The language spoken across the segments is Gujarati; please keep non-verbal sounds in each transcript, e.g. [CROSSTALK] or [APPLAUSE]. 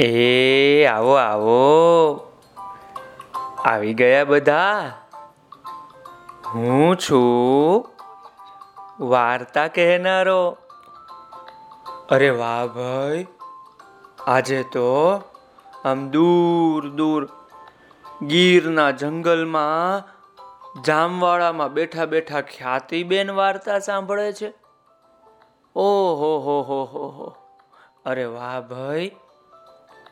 એ, આવો આવો. આવી ગયા બધા. હું છું વાર્તા કહેનારો. અરે વાહ ભાઈ, આજે તો આમ દૂર દૂર ગીરના જંગલમાં જામવાળામાં બેઠા બેઠા ખ્યાતિબેન વાર્તા સાંભળે છે. ઓહો, હો હો હો હો. અરે વાહ ભાઈ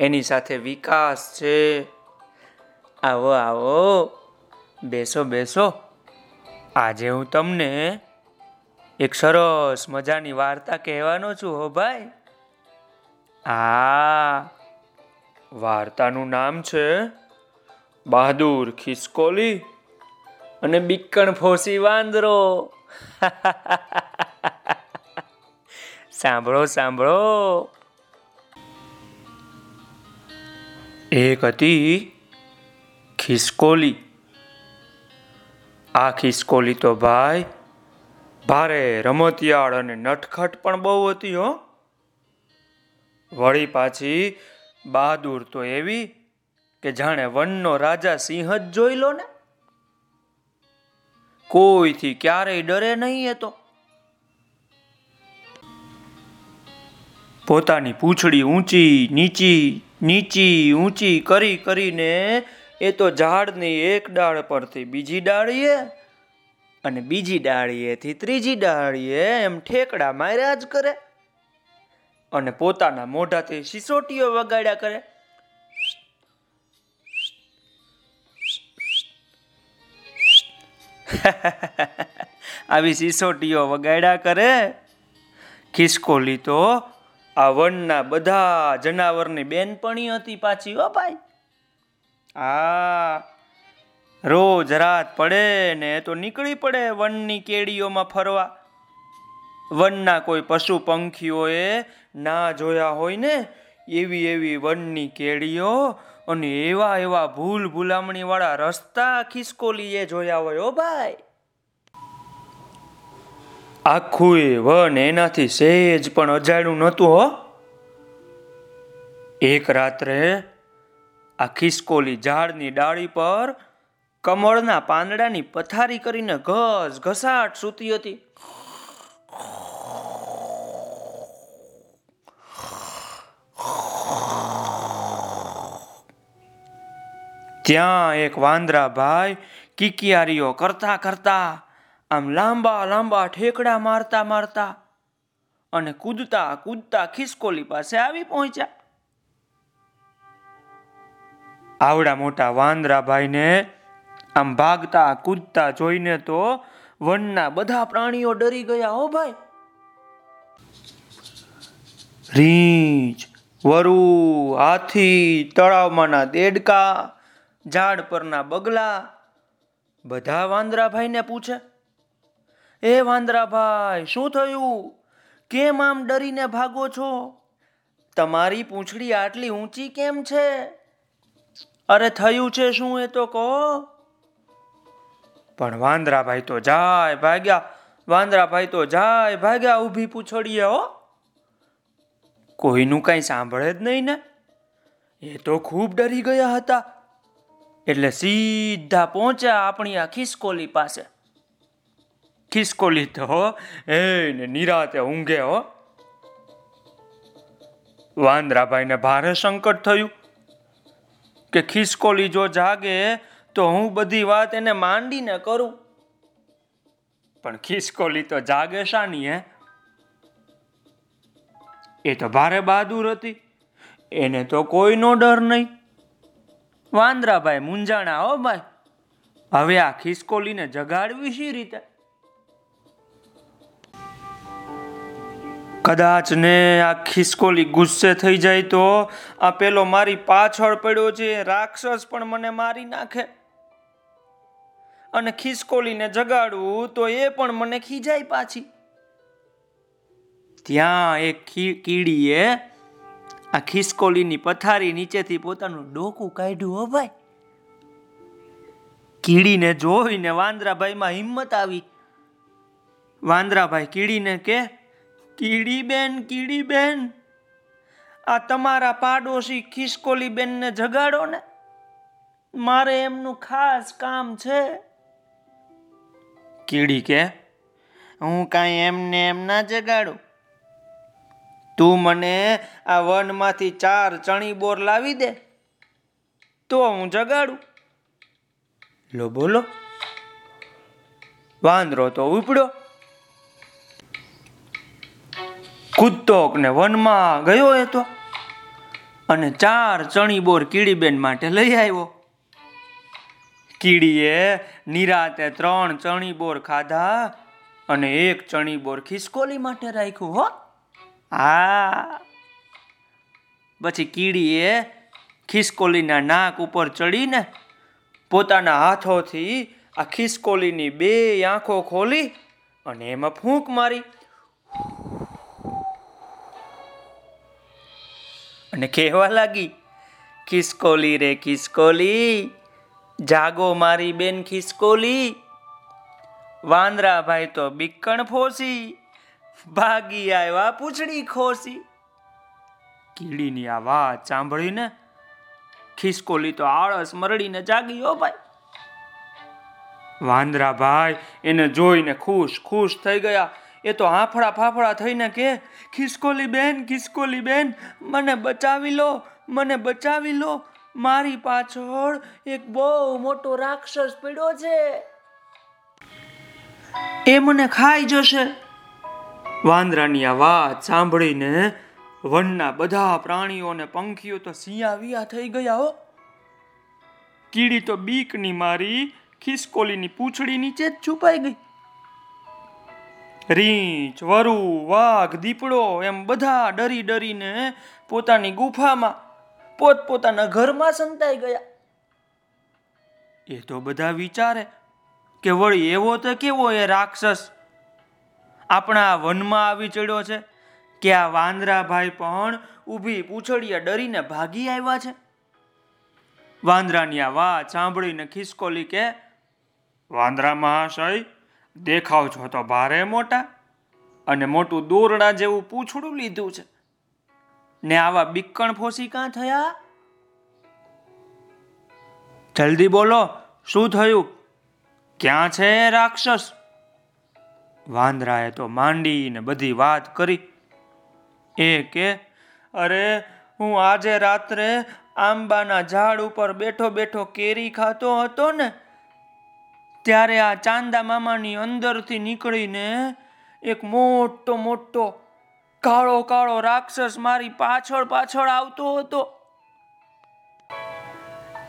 એની સાથે વિકાસ છે. આવો આવો. બેસો બેસો. આજે હું તમને એક સરસ મજાની વાર્તા કહેવાનો છું હો ભાઈ. આ વાર્તાનું નામ છે બહાદુર ખિસકોલી અને બીકણ ફોસી વાંદરો. [LAUGHS] સાંભળો સાંભળો. એક હતી ખિસકોલી. આ ખિસકોલી તો ભાઈ ભારે રમતિયાળ અને નટખટ પણ બહુ હતી, હો. વળી પાછી બહાદુર તો એવી કે જાણે વનનો રાજા સિંહ જ જોઈ લો ને. કોઈથી ક્યારેય ડરે નહીં એ તો. પોતાની પૂંછડી ઊંચી, નીચી નીચી ઊંચી કરી કરીને એ તો ઝાડની એક ડાળ પરથી બીજી ડાળીએ અને બીજી ડાળીએથી ત્રીજી ડાળીએ એમ ઠેકડા માર્યા જ કરે. અને પોતાના મોઢાથી સિસોટીઓ વગાડ્યા કરે. [LAUGHS] આવી સિસોટીઓ વગાડ્યા કરે. ખિસકોલી તો આ વનના બધા જનાવરની બેનપણી હતી પાછી, હો ભાઈ. આ રોજ રાત પડે ને તો નીકળી પડે વનની કેડીઓમાં ફરવા. વનના કોઈ પશુ પંખીઓએ ના જોયા હોય ને, એવી એવી વનની કેડીઓ અને એવા એવા ભૂલ ભૂલામણીવાળા રસ્તા ખિસકોલીએ જોયા હોય ઓ ભાઈ. આખું વન એનાથી સહેજ પણ અજાણ્યું નહોતું, હો. એક રાત્રે આ ખિસકોલી ઝાડની ડાળી પર કમળના પાંદડાની પથારી કરીને ઘસ ઘસાટ સૂતી હતી. ત્યાં એક વાંદરા ભાઈ કિકિયારીઓ કરતા કરતા આમ લાંબા લાંબા ઠેકડા મારતા મારતા અને કૂદતા કૂદતા ખિસકોલી પાસે આવી પહોંચ્યા. આવડા મોટા વાંદરાભાઈને આમ ભાગતા કૂદતા જોઈને તો વનના બધા પ્રાણીઓ ડરી ગયા, હો ભાઈ! રીંછ, વરુ, હાથી, તળાવમાંના દેડકા, ઝાડ પરના બગલા, બધા વાંદરાભાઈને પૂછે એ વાંદરાભાઈ, શું થયું? કેમ આમ ડરીને ભાગો છો? તમારી પૂંછડી આટલી ઊંચી કેમ છે? અરે થયું છે શું એ તો કહો. પણ વાંદરાભાઈ તો જાય ભાગ્યા, વાંદરાભાઈ તો જાય ભાગ્યા ઊભી પૂછડીએ હો. કોઈનું કઈ સાંભળે જ નહીં ને. એ તો ખૂબ ડરી ગયા હતા. એટલે સીધા પહોંચ્યા આપણી આ ખિસકોલી પાસે. ખિસકોલી તો એ ને નિરાતે ઊંઘે હો. વાંદરાભાઈને ભારે સંકટ થયું કે ખિસકોલી જો જાગે તો હું બધી વાત એને માંડીને કરું. પણ ખિસકોલી તો જાગે શાની, હે? એ તો ભારે બહાદુર હતી. એને તો કોઈનો ડર નહીં. વાંદરાભાઈ મુંજાણા હો ભાઈ. હવે આ ખિસકોલીને જગાડવી શી રીતે? કદાચ ને આ ખિસકોલી ગુસ્સે થઈ જાય તો આ પેલો મારી પાછળ પડ્યો છે, રાક્ષસ પણ મને મારી નાખે. અને ખિસકોલીને જગાડવું તો એ પણ મને ખીજાય પાછી. ત્યાં એક કીડીએ આ ખિસકોલીની પથારી નીચેથી પોતાનું ડોકું કાઢ્યું, હો ભાઈ. કીડીને જોઈને વાંદરાભાઈમાં હિંમત આવી. વાંદરાભાઈ કીડીને કે કીડી બેન આ તમારા પાડોશી ખિસકોલીબેનને જગાડો ને. મારે એમનું ખાસ કામ છે. કીડી કે, હું કાંઈ એમને એમ ના જગાડું. તું મને આ વનમાંથી ચાર ચણી બોર લાવી દે. તો હું જગાડું. લો બોલો. વાંદરો તો ઉપડ્યો. કૂદતો ને વનમાં ગયો એ તો. અને ચાર ચણી બોર કીડીબેન માટે લઈ આવ્યો. કીડીએ નિરાતે ત્રણ ચણી બોર ખાધા અને એક ચણી બોર ખિસકોલી માટે રાખ્યું, હો. હા. પછી કીડીએ ખિસકોલીના નાક ઉપર ચડીને પોતાના હાથોથી આ ખિસકોલીની બે આંખો ખોલી અને એમાં ફૂંક મારી. અને કહેવા લાગી ખિસકોલી રે ખિસકોલી જાગો મારી બેન ખિસકોલી વાંદરાભાઈ તો બીકણ ફોસી, ભાગી આવ્યા પૂછડી ખોસી. કીડીની આ વાત સાંભળીને ખિસકોલી તો આળસ મરડીને જાગી હો ભાઈ. વાંદરાભાઈ એને જોઈને ખુશ ખુશ થઈ ગયા. એ તો હાંફળા ફાફડા થઈને કે, ખિસકોલી બેન ખિસકોલી બેન, મને બચાવી લો, મને બચાવી લો. મારી પાછળ એક બહુ મોટો રાક્ષસ પડ્યો છે. એ મને ખાઈ જશે. વાંદરાની આ વાત સાંભળીને વનના બધા પ્રાણીઓ ને પંખીઓ તો સિયા વિયા થઈ ગયા હો. કીડી તો બીકની મારી ખિસકોલીની પૂંછડી નીચે જ છુપાઈ ગઈ. રીંછ, વરુ, વાઘ, દીપડો એમ બધા ડરી ડરીને પોતાની ગુફામાં, પોતપોતાના ઘરમાં સંતાઈ ગયા. એ તો બધા વિચારે કે વળી એવો તો કેવો એ રાક્ષસ આપણા વનમાં આવી ચડ્યો છે કે આ વાંદરાભાઈ પણ ઊભી પૂછડીયા ડરીને ભાગી આવ્યા છે. વાંદરાની આ વાત સાંભળીને ખિસકોલી કે વાંદરા મહાશય દેખાવ છો તો ભારે મોટા અને મોટું દોરડા જેવું પૂછડું લીધું છે. ને આવા બિક્કણ ફોસી કાં થયા? જલ્દી બોલો, શું થયું? ક્યાં છે રાક્ષસ? વાંદરાએ તો માંડીને બધી વાત કરી. એ કે, અરે, હું આજે રાત્રે આંબાના ઝાડ ઉપર બેઠો બેઠો કેરી ખાતો હતો ને ત્યારે આ ચાંદા મામાની અંદરથી નીકળીને એક મોટો મોટો, કાળો કાળો રાક્ષસ મારી પાછળ પાછળ આવતો હતો.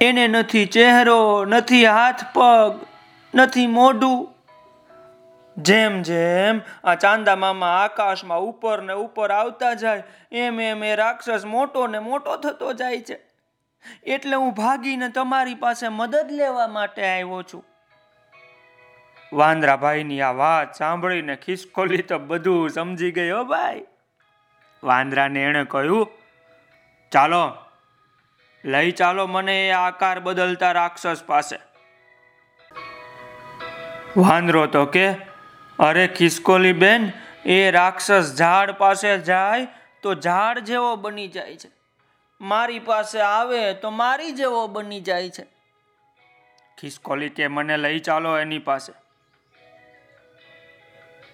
એને નથી ચહેરો, નથી હાથ પગ, નથી મોઢું. જેમ જેમ આ ચાંદા મામા આકાશમાં ઉપર ને ઉપર આવતા જાય, એમ એમ એ રાક્ષસ મોટો ને મોટો થતો જાય છે. એટલે હું ભાગીને તમારી પાસે મદદ લેવા માટે આવ્યો છું. વાંદરાભાઈની આ વાત સાંભળીને ખિસકોલી તો બધું સમજી ગયો ભાઈ. વાંદરાને એણે કહ્યું, ચાલો, લઈ ચાલો, મને એ આકાર બદલતા રાક્ષસ પાસે. વાંદરો તો કે, અરે ખિસકોલી બેન, એ રાક્ષસ ઝાડ પાસે જાય તો ઝાડ જેવો બની જાય છે. મારી પાસે આવે તો મારી જેવો બની જાય છે. ખિસકોલી કે, મને લઈ ચાલો એની પાસે.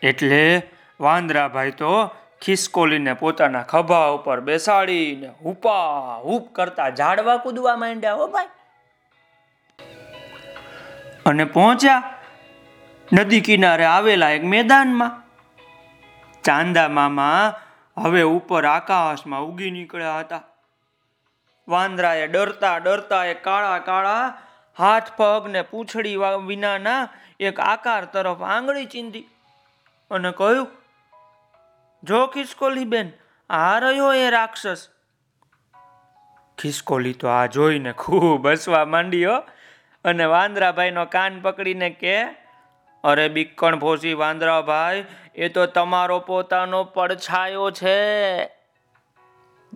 એટલે વાંદરાભાઈ તો ખિસકોલીને પોતાના ખભા ઉપર બેસાડીને હુપા હુપ કરતા ઝાડવા કૂદવા માંડ્યા હો ભાઈ. અને પહોંચ્યા નદી કિનારે આવેલા એક મેદાનમાં. ચાંદા મામા હવે ઉપર આકાશમાં ઉગી નીકળ્યા હતા. વાંદરાએ ડરતા ડરતા એ કાળા કાળા હાથ પગ ને પૂંછડી વિનાના એક આકાર તરફ આંગળી ચીંધી. અને કહ્યું, જો ખિસકોલી બેન, આ રહ્યો એ રાક્ષસ. ખિસકોલી તો આ જોઈને ખૂબ હસવા માંડ્યો અને વાંદરાભાઈનો કાન પકડીને કે, અરે બીકણ ફોસી વાંદરાભાઈ, એ તો તમારો પોતાનો પડછાયો છે.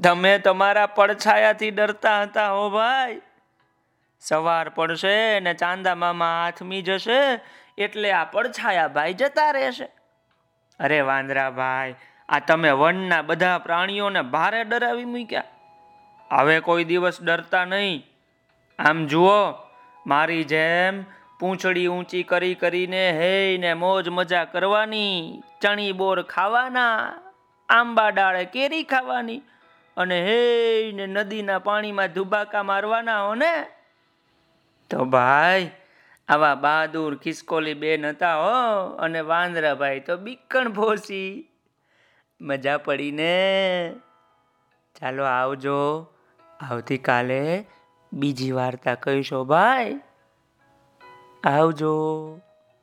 તમે તમારા પડછાયાથી ડરતા હતા, હો ભાઈ. સવાર પડશે ને ચાંદા મામા હાથમી જશે, એટલે આ પડછાયા ભાઈ જતા રહેશે. અરે વાંદરા ભાઈ, આ તમે વનના બધા પ્રાણીઓને ભારે ડરાવી મૂક્યા. હવે કોઈ દિવસ ડરતા નહીં. આમ જુઓ, મારી જેમ પૂંછડી ઊંચી કરી કરીને હેને મોજ મજા કરવાની, ચણી બોર ખાવાના, આંબા ડાળે કેરી ખાવાની અને હેને નદીના પાણીમાં ધુબાકા મારવાના હો તો ભાઈ આવા બહાદુર ખિસકોલી બેન હતા હો, અને વાંદરાભાઈ તો બીકણ ભોસી. મજા પડી ને. ચાલો આવજો. આવતીકાલે બીજી વાર્તા કહીશો, ભાઈ. આવજો.